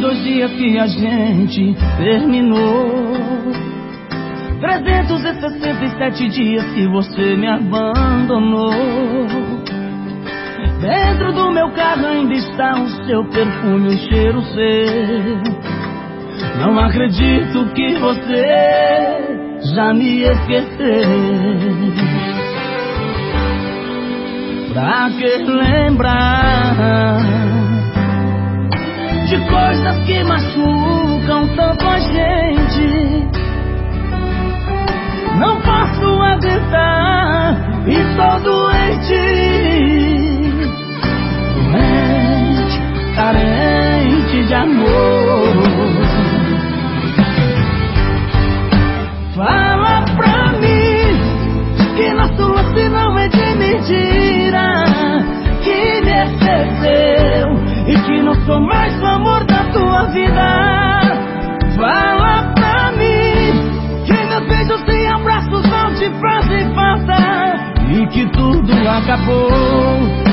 dois dias que a gente terminou. 367 dias que você me abandonou. Dentro do meu carro ainda está o seu perfume, o cheiro seu. Não acredito que você já me esqueceu. Pra que lembrar de coisas que machucam tanto a gente? Não posso aguentar e tô doente. Doente, carente de amor. Fala pra mim que nosso lance não é de mentira, que esqueceu e que não sou mais o amor da tua vida. Fala pra mim que meus beijos e abraços não te fazem falta e que tudo acabou.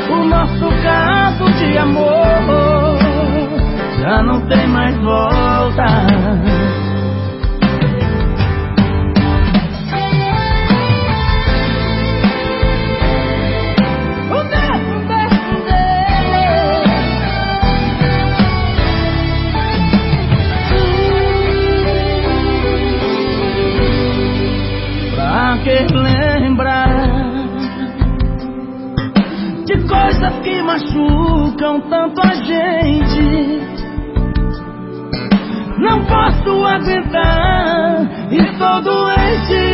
O nosso caso de amor já não tem mais volta. Que lembrar de coisas que machucam tanto a gente. Não posso aguentar e tô doente,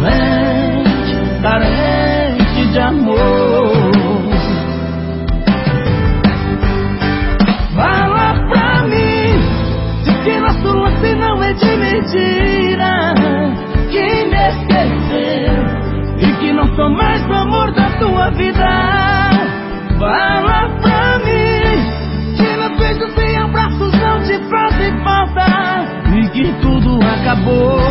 doente, carente de amor. Fala pra mim de que nosso lance não é de mentira que me esqueceu e que não sou mais o amor da tua vida. Fala pra mim que meus beijos e abraços não te fazem falta e que tudo acabou.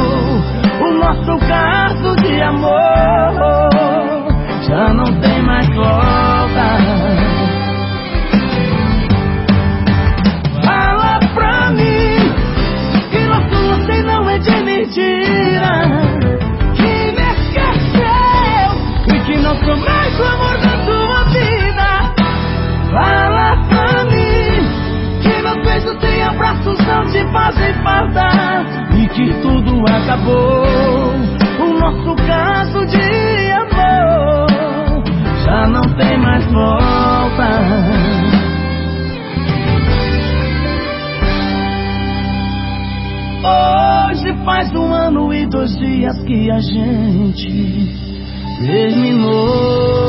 Que tudo acabou. O nosso caso de amor já não tem mais volta. Hoje faz um ano e dois dias que a gente terminou.